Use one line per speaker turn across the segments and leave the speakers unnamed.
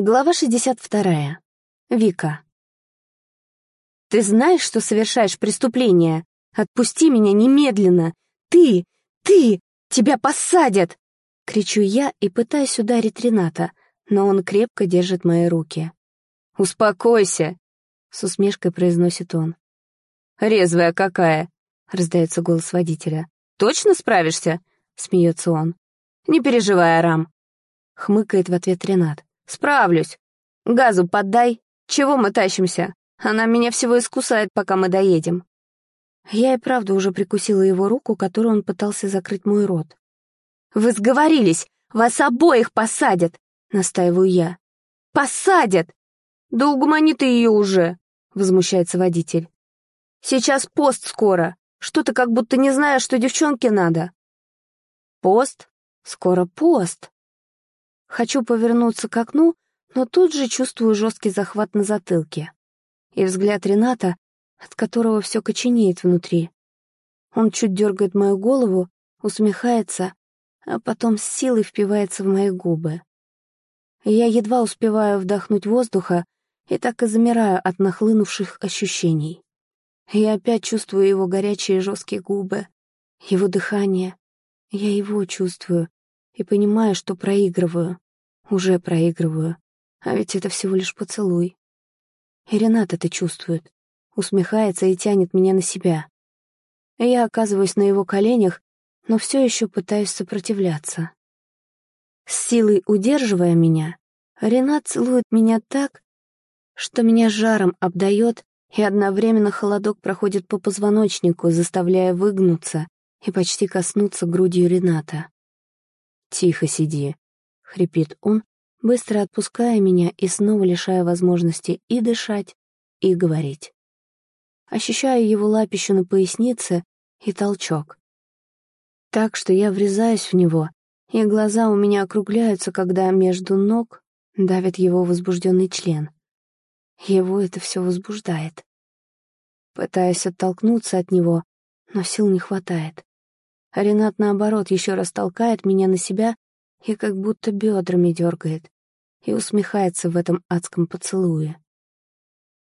Глава 62. Вика. «Ты знаешь, что совершаешь преступление? Отпусти меня немедленно! Ты! Ты! Тебя посадят!» Кричу я и пытаюсь ударить Рената, но он крепко держит мои руки. «Успокойся!» — с усмешкой произносит он. «Резвая какая!» — раздается голос водителя. «Точно справишься?» — смеется он. «Не переживай, Арам!» — хмыкает в ответ Ренат. «Справлюсь. Газу поддай. Чего мы тащимся? Она меня всего искусает, пока мы доедем». Я и правда уже прикусила его руку, которую он пытался закрыть мой рот. «Вы сговорились! Вас обоих посадят!» — настаиваю я. «Посадят!» «Да угомони ты ее уже!» — возмущается водитель. «Сейчас пост скоро. Что ты как будто не знаешь, что девчонке надо?» «Пост? Скоро пост!» Хочу повернуться к окну, но тут же чувствую жесткий захват на затылке. И взгляд Рената, от которого все коченеет внутри. Он чуть дергает мою голову, усмехается, а потом с силой впивается в мои губы. Я едва успеваю вдохнуть воздуха и так и замираю от нахлынувших ощущений. Я опять чувствую его горячие жесткие губы, его дыхание. Я его чувствую, и понимаю, что проигрываю. Уже проигрываю. А ведь это всего лишь поцелуй. И Ренат это чувствует. Усмехается и тянет меня на себя. Я оказываюсь на его коленях, но все еще пытаюсь сопротивляться. С силой удерживая меня, Ренат целует меня так, что меня жаром обдает, и одновременно холодок проходит по позвоночнику, заставляя выгнуться и почти коснуться грудью Рената. «Тихо сиди», — хрипит он, быстро отпуская меня и снова лишая возможности и дышать, и говорить. Ощущаю его лапищу на пояснице и толчок. Так что я врезаюсь в него, и глаза у меня округляются, когда между ног давит его возбужденный член. Его это все возбуждает. Пытаюсь оттолкнуться от него, но сил не хватает. Ренат, наоборот, еще раз толкает меня на себя и как будто бедрами дергает, и усмехается в этом адском поцелуе.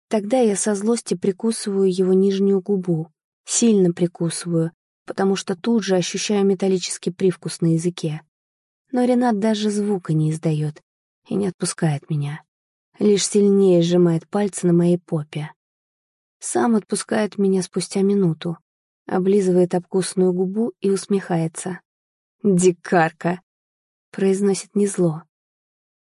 Тогда я со злости прикусываю его нижнюю губу, сильно прикусываю, потому что тут же ощущаю металлический привкус на языке. Но Ренат даже звука не издает и не отпускает меня. Лишь сильнее сжимает пальцы на моей попе. Сам отпускает меня спустя минуту, облизывает обкусную губу и усмехается. «Дикарка!» — произносит незло.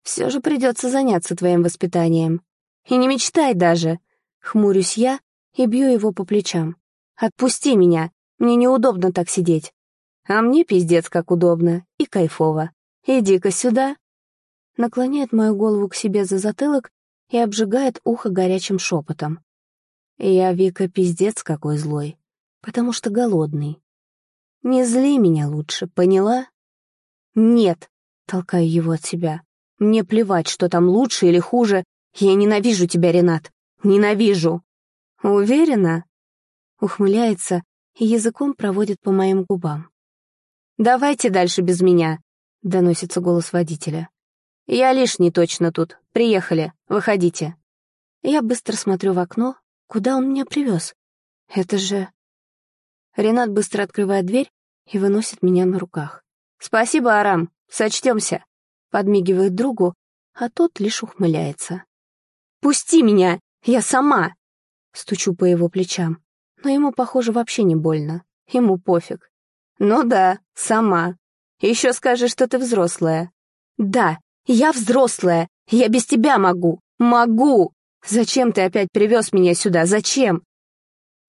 «Все же придется заняться твоим воспитанием. И не мечтай даже!» Хмурюсь я и бью его по плечам. «Отпусти меня! Мне неудобно так сидеть!» «А мне пиздец как удобно и кайфово! Иди-ка сюда!» Наклоняет мою голову к себе за затылок и обжигает ухо горячим шепотом. «Я, Вика, пиздец какой злой потому что голодный. Не зли меня лучше, поняла? Нет, толкаю его от себя. Мне плевать, что там лучше или хуже. Я ненавижу тебя, Ренат. Ненавижу. Уверена? Ухмыляется и языком проводит по моим губам. «Давайте дальше без меня», — доносится голос водителя. «Я лишний точно тут. Приехали. Выходите». Я быстро смотрю в окно. Куда он меня привез? Это же... Ренат быстро открывает дверь и выносит меня на руках. «Спасибо, Арам, сочтемся», — подмигивает другу, а тот лишь ухмыляется. «Пусти меня, я сама!» Стучу по его плечам, но ему, похоже, вообще не больно. Ему пофиг. «Ну да, сама. Еще скажи, что ты взрослая». «Да, я взрослая. Я без тебя могу. Могу! Зачем ты опять привез меня сюда? Зачем?»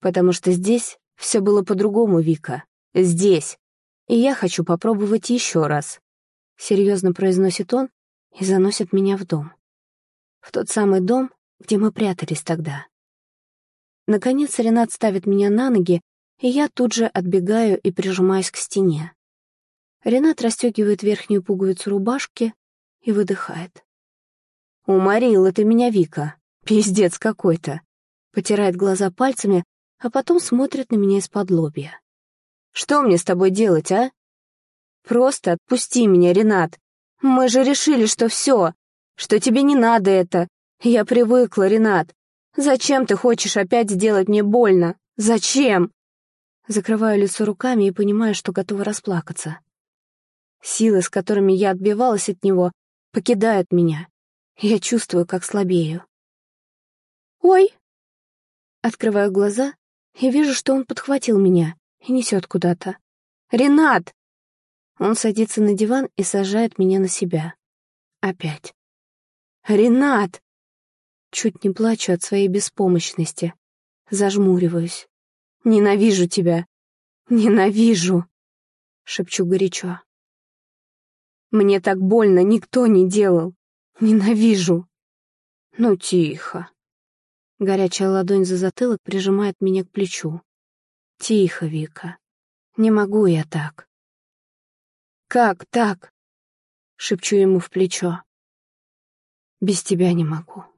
«Потому что здесь все было по-другому, Вика. Здесь. И я хочу попробовать еще раз. Серьезно произносит он и заносит меня в дом. В тот самый дом, где мы прятались тогда. Наконец Ренат ставит меня на ноги, и я тут же отбегаю и прижимаюсь к стене. Ренат расстегивает верхнюю пуговицу рубашки и выдыхает. «Уморила ты меня, Вика. Пиздец какой-то!» Потирает глаза пальцами, а потом смотрит на меня из-под лобья. «Что мне с тобой делать, а?» «Просто отпусти меня, Ренат. Мы же решили, что все, что тебе не надо это. Я привыкла, Ренат. Зачем ты хочешь опять сделать мне больно? Зачем? Закрываю лицо руками и понимаю, что готова расплакаться. Силы, с которыми я отбивалась от него, покидают меня. Я чувствую, как слабею. «Ой!» Открываю глаза и вижу, что он подхватил меня и несет куда-то. «Ренат!» Он садится на диван и сажает меня на себя. Опять. «Ренат!» Чуть не плачу от своей беспомощности. Зажмуриваюсь. «Ненавижу тебя! Ненавижу!» Шепчу горячо. «Мне так больно никто не делал! Ненавижу!» «Ну, тихо!» Горячая ладонь за затылок прижимает меня к плечу. «Тихо, Вика. Не могу я так». «Как так?» — шепчу ему в плечо. «Без тебя не могу».